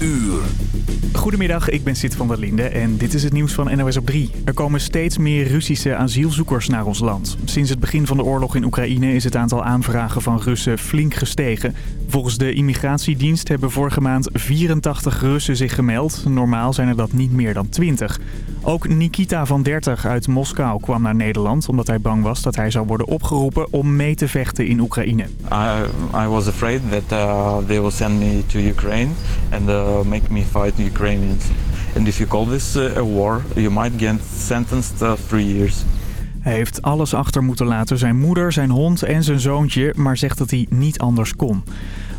uur. Goedemiddag, ik ben Sid van der Linde en dit is het nieuws van NOS op 3. Er komen steeds meer Russische asielzoekers naar ons land. Sinds het begin van de oorlog in Oekraïne is het aantal aanvragen van Russen flink gestegen. Volgens de immigratiedienst hebben vorige maand 84 Russen zich gemeld. Normaal zijn er dat niet meer dan 20. Ook Nikita van 30 uit Moskou kwam naar Nederland omdat hij bang was dat hij zou worden opgeroepen om mee te vechten in Oekraïne. I, I was afraid that uh, they will send me to Ukraine and uh, make me fight Ukrainians. And if you call this uh, a war, you might get sentenced uh, three years. Hij heeft alles achter moeten laten, zijn moeder, zijn hond en zijn zoontje, maar zegt dat hij niet anders kon.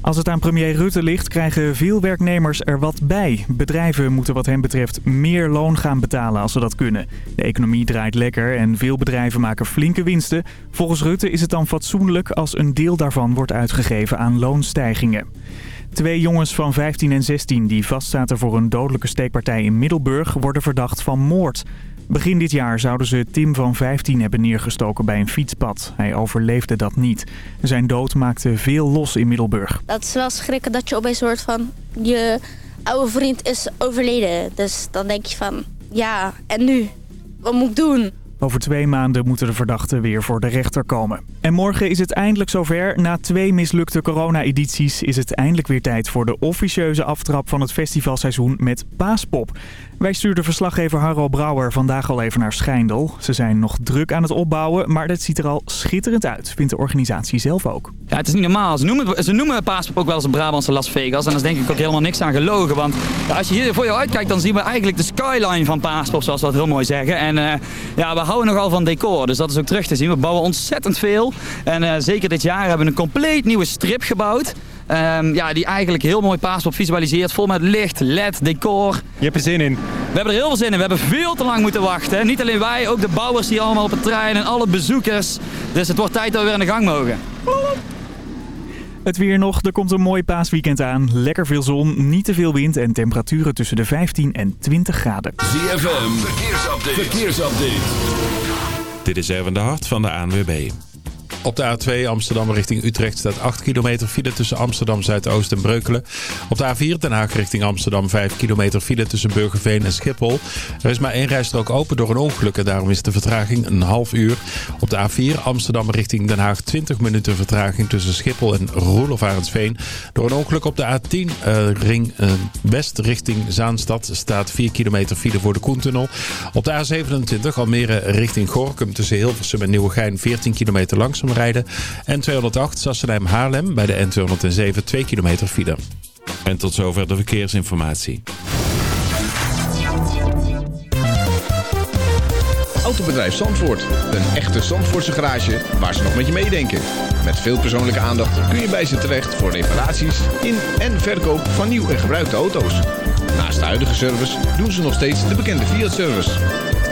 Als het aan premier Rutte ligt, krijgen veel werknemers er wat bij. Bedrijven moeten wat hem betreft meer loon gaan betalen als ze dat kunnen. De economie draait lekker en veel bedrijven maken flinke winsten. Volgens Rutte is het dan fatsoenlijk als een deel daarvan wordt uitgegeven aan loonstijgingen. Twee jongens van 15 en 16 die vastzaten voor een dodelijke steekpartij in Middelburg worden verdacht van moord. Begin dit jaar zouden ze Tim van 15 hebben neergestoken bij een fietspad. Hij overleefde dat niet. Zijn dood maakte veel los in Middelburg. Dat is wel schrikken dat je opeens hoort van je oude vriend is overleden. Dus dan denk je van ja, en nu? Wat moet ik doen? Over twee maanden moeten de verdachten weer voor de rechter komen. En morgen is het eindelijk zover. Na twee mislukte corona-edities is het eindelijk weer tijd voor de officieuze aftrap van het festivalseizoen met Paaspop. Wij stuurden verslaggever Harro Brouwer vandaag al even naar Schijndel. Ze zijn nog druk aan het opbouwen, maar het ziet er al schitterend uit, vindt de organisatie zelf ook. Ja, het is niet normaal. Ze noemen, ze noemen Paaspop ook wel eens een Brabantse Las Vegas. En daar is denk ik ook helemaal niks aan gelogen. Want als je hier voor jou uitkijkt, dan zien we eigenlijk de skyline van Paaspop, zoals we dat heel mooi zeggen. En uh, ja, we houden nogal van decor, dus dat is ook terug te zien. We bouwen ontzettend veel. En uh, zeker dit jaar hebben we een compleet nieuwe strip gebouwd. Um, ja, die eigenlijk heel mooi Paaspop visualiseert. Vol met licht, led, decor. Je hebt er zin in? We hebben er heel veel zin in. We hebben veel te lang moeten wachten. Niet alleen wij, ook de bouwers die allemaal op het trein en alle bezoekers. Dus het wordt tijd dat we weer aan de gang mogen. Het weer nog. Er komt een mooi paasweekend aan. Lekker veel zon, niet te veel wind en temperaturen tussen de 15 en 20 graden. ZFM, verkeersupdate. verkeersupdate. Dit is even de hart van de ANWB. Op de A2 Amsterdam richting Utrecht staat 8 kilometer file tussen Amsterdam Zuidoost en Breukelen. Op de A4 Den Haag richting Amsterdam 5 kilometer file tussen Burgerveen en Schiphol. Er is maar één rijstrook open door een ongeluk en daarom is de vertraging een half uur. Op de A4 Amsterdam richting Den Haag 20 minuten vertraging tussen Schiphol en Roelof Arendsveen. Door een ongeluk op de A10 uh, ring uh, west richting Zaanstad staat 4 kilometer file voor de Koentunnel. Op de A27 Almere richting Gorkum tussen Hilversum en Nieuwegein 14 kilometer langzaam rijden. En 208 Sassenheim Haarlem bij de N207 2 kilometer file. En tot zover de verkeersinformatie. Autobedrijf Zandvoort. Een echte Zandvoortse garage waar ze nog met je meedenken. Met veel persoonlijke aandacht kun je bij ze terecht voor reparaties in en verkoop van nieuw en gebruikte auto's. Naast de huidige service doen ze nog steeds de bekende Fiat-service.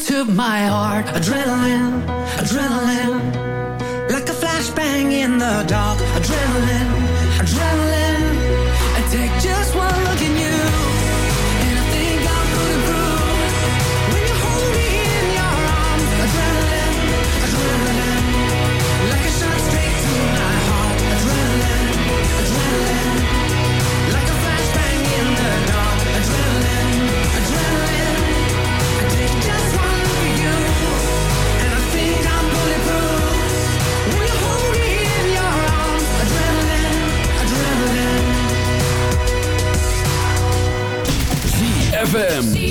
to my heart. Adrenaline, adrenaline, like a flashbang in the dark. Adrenaline. VEM!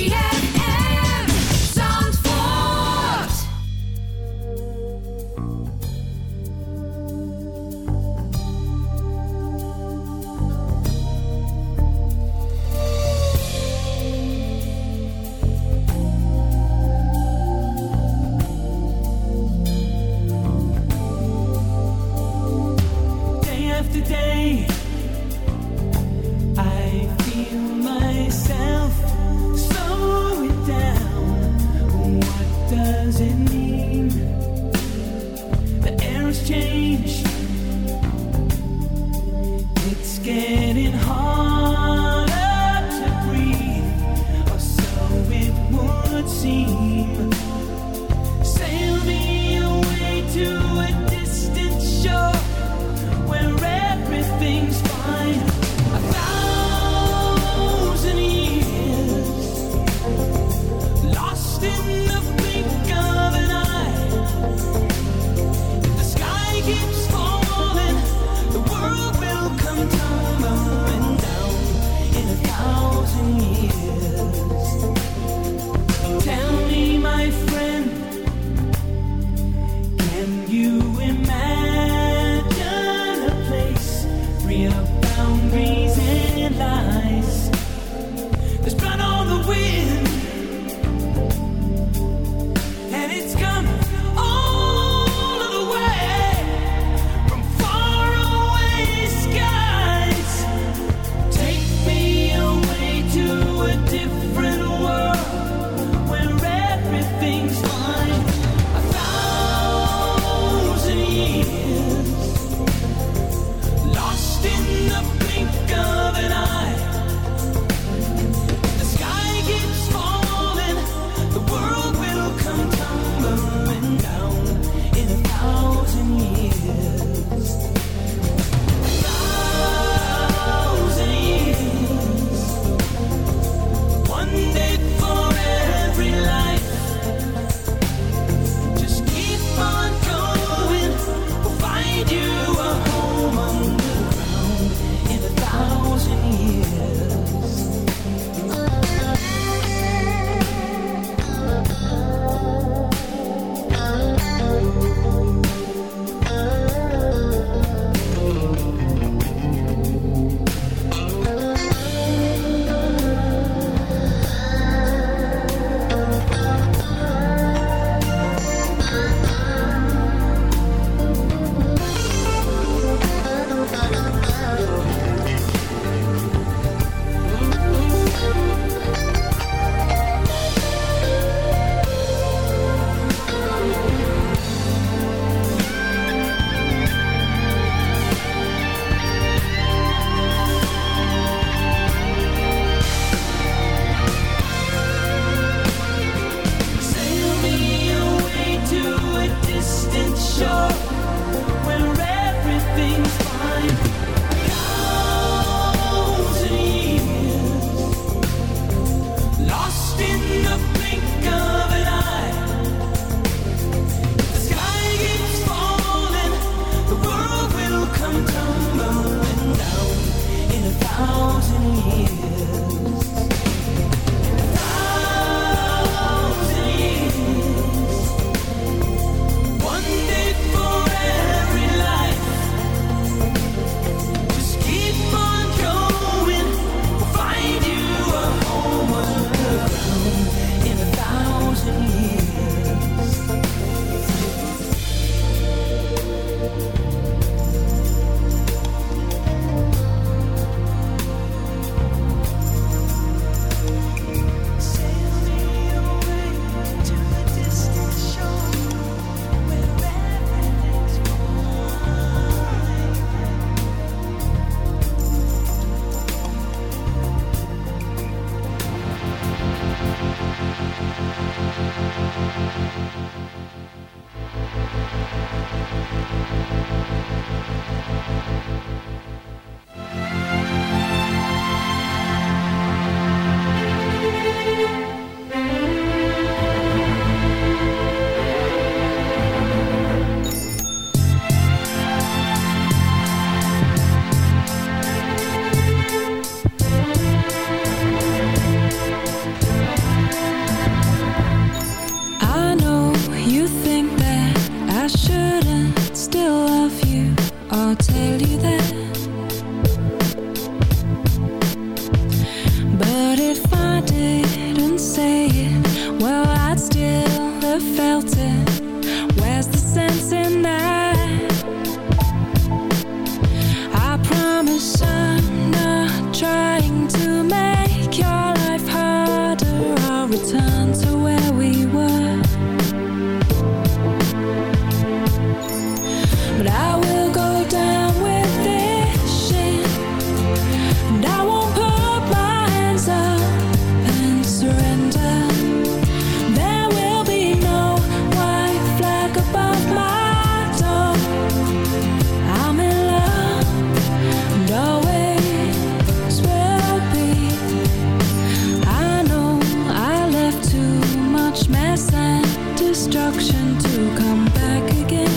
instruction to come back again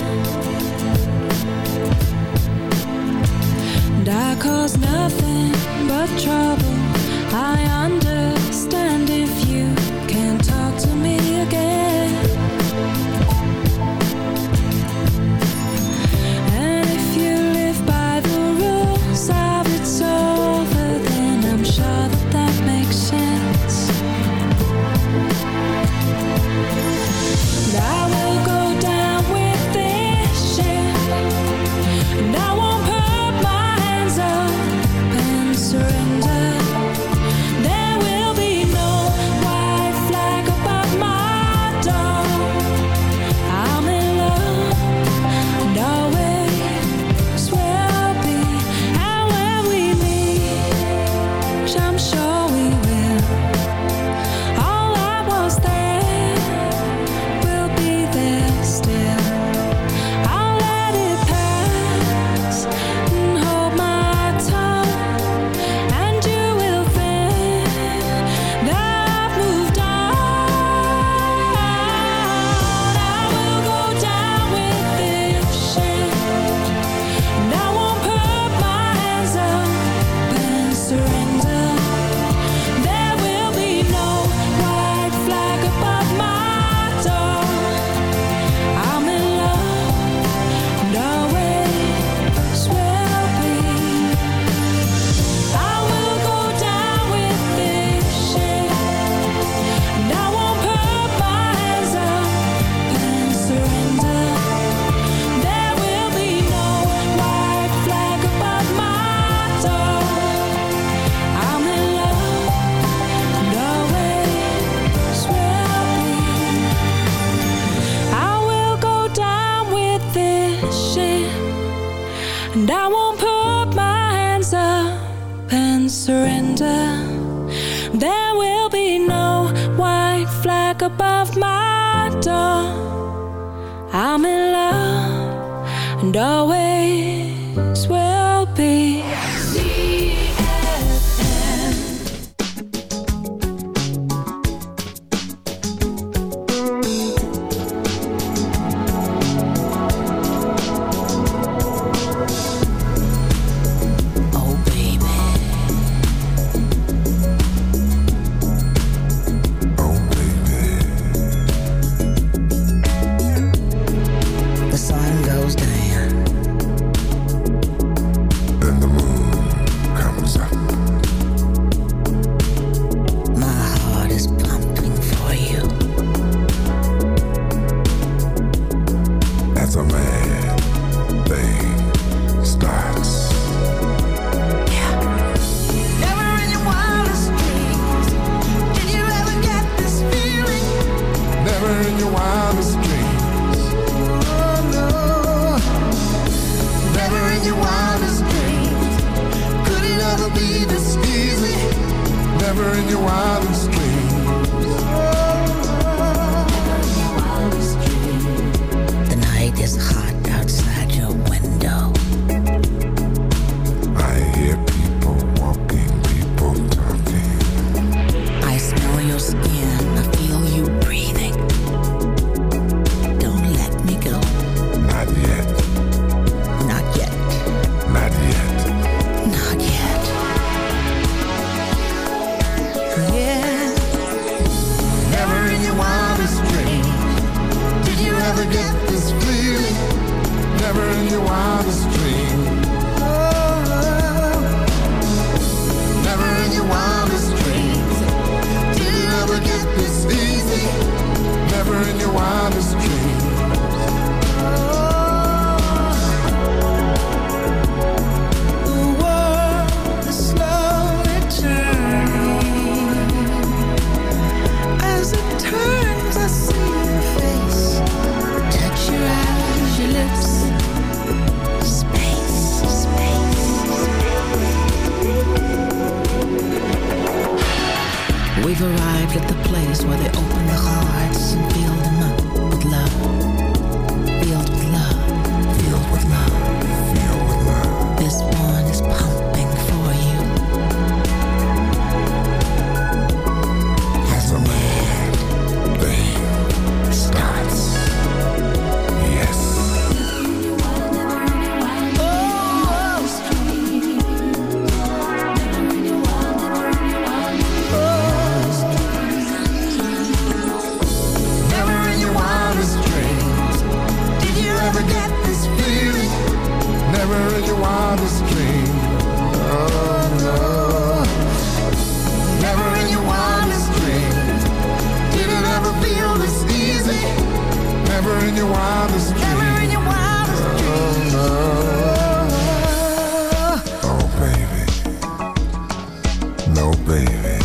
And I cause nothing but trouble I understand. know baby.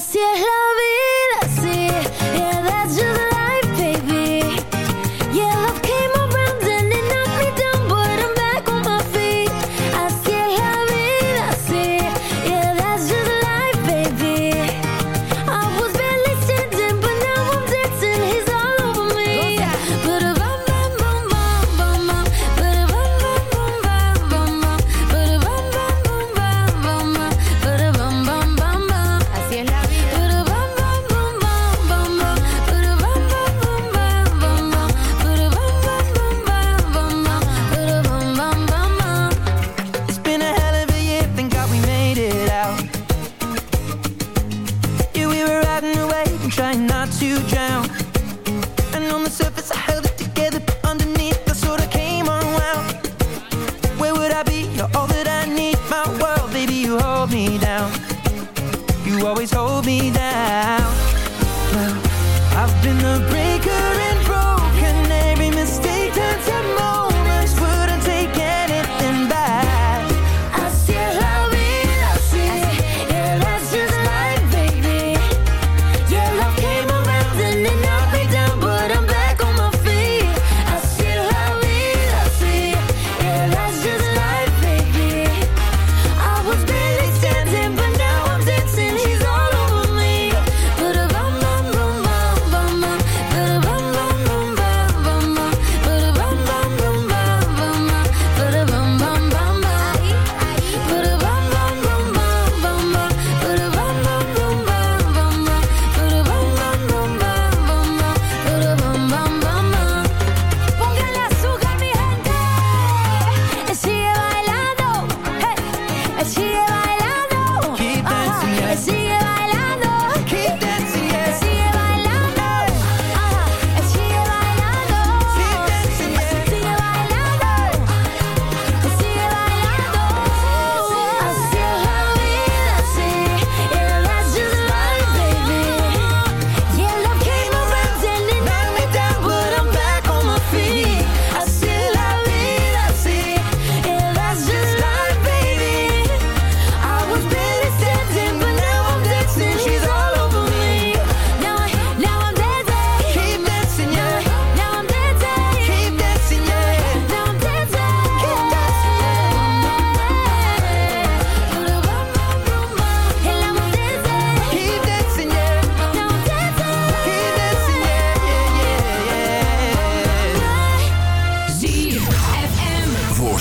Así es la vida. Yeah, that's just I be? You're all that I need, my world, baby, you hold me down. You always hold me down. Well, I've been the breaker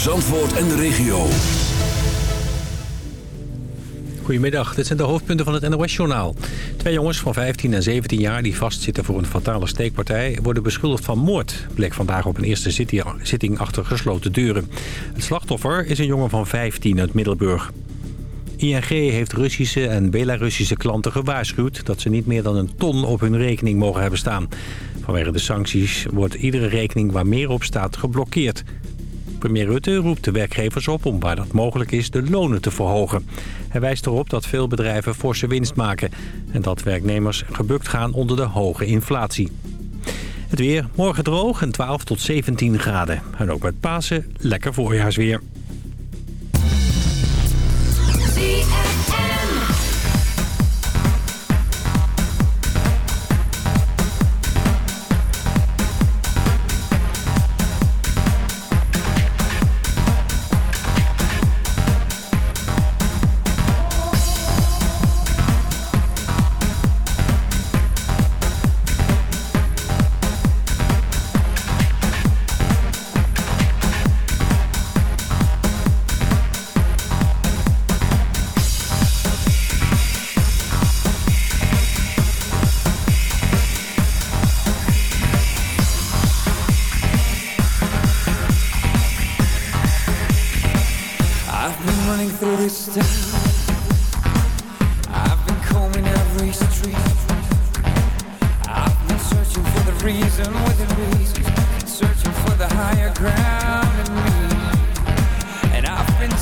Zandvoort en de regio. Goedemiddag, dit zijn de hoofdpunten van het NOS-journaal. Twee jongens van 15 en 17 jaar die vastzitten voor een fatale steekpartij... worden beschuldigd van moord, bleek vandaag op een eerste zitting- achter gesloten deuren. Het slachtoffer is een jongen van 15 uit Middelburg. ING heeft Russische en Belarussische klanten gewaarschuwd... dat ze niet meer dan een ton op hun rekening mogen hebben staan. Vanwege de sancties wordt iedere rekening waar meer op staat geblokkeerd. Premier Rutte roept de werkgevers op om waar dat mogelijk is de lonen te verhogen. Hij wijst erop dat veel bedrijven forse winst maken... en dat werknemers gebukt gaan onder de hoge inflatie. Het weer, morgen droog en 12 tot 17 graden. En ook met Pasen lekker voorjaarsweer.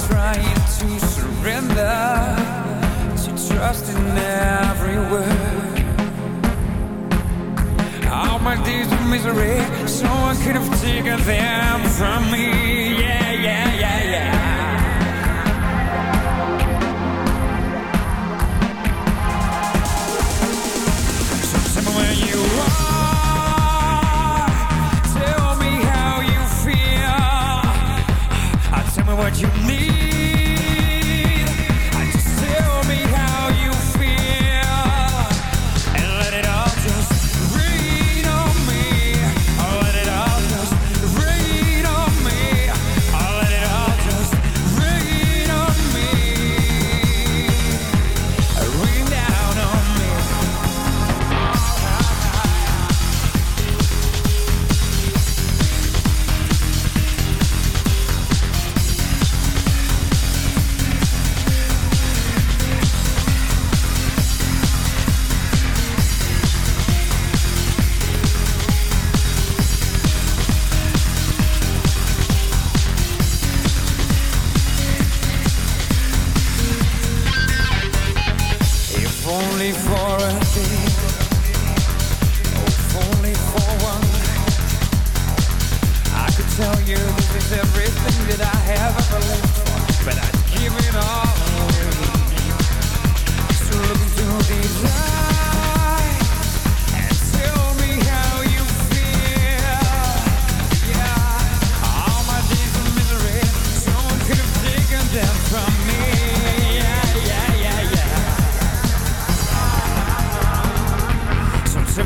trying to surrender to trust in every word. All my days of misery, someone could have taken them from me. Yeah, yeah, yeah, yeah. So tell me where you are. Tell me how you feel. Tell me what you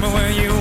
remember where you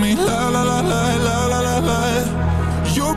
me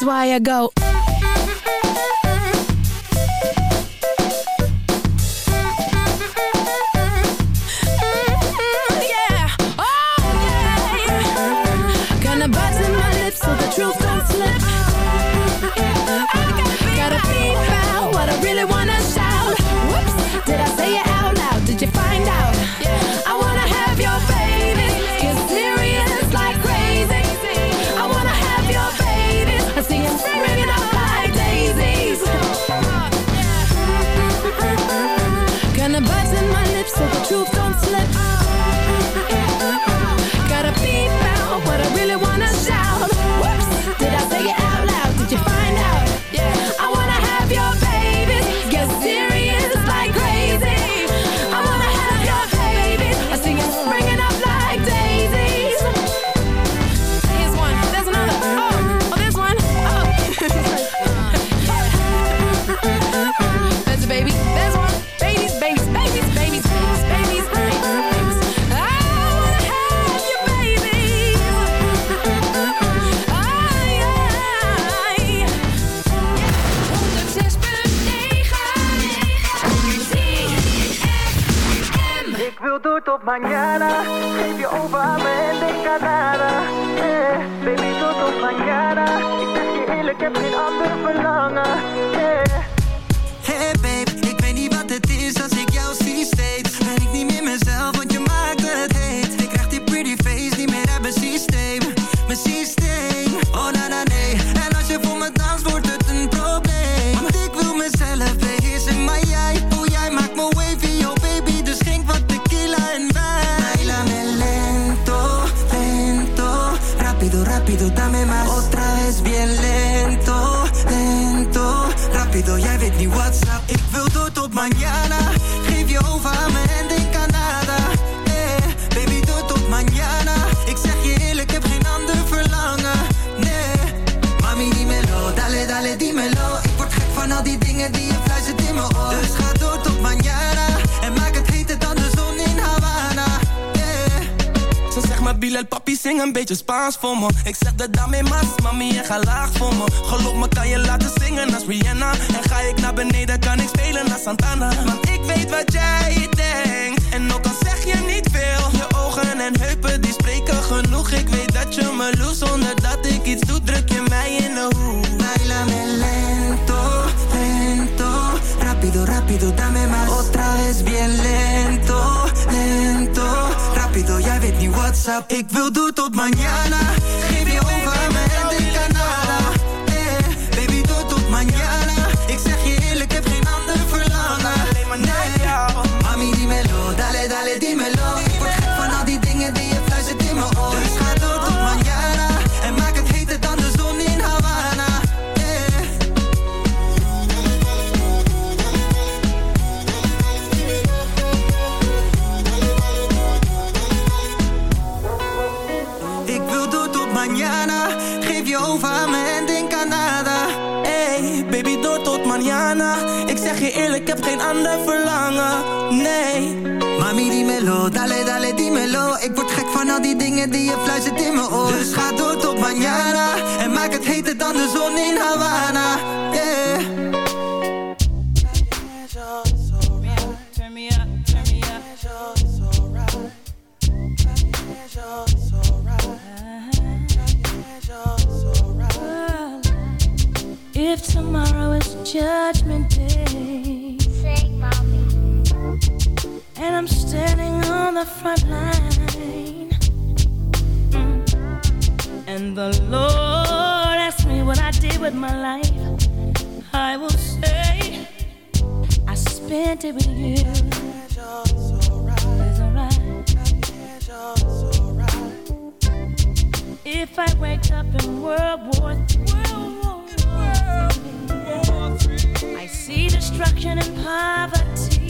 That's why I go. so the truth don't slip Ik zeg de dame mas, mami meer ga laag voor me. Geloof me kan je laten zingen als Rihanna? En ga ik naar beneden kan ik spelen als Santana? Want ik weet wat jij denkt. En ook al zeg je niet veel Je ogen en heupen die spreken genoeg. Ik weet dat je me loest zonder dat ik iets doe Druk je mij in de hoek. Bailame lento, lento. Rapido, rapido, dame más. Otra vez bien lento, lento. Rapido, jij weet niet WhatsApp. Ik wil door tot mañana. die dingen die je fluistert in mijn oor Dus ga door tot mañana En maak het heter dan de zon in Havana. Yeah. Uh-huh. If tomorrow is judgment day Sing, mommy. And I'm standing on the front line The Lord asks me what I did with my life, I will say, I spent it with you. It's alright. If I wake up in World War III, I see destruction and poverty.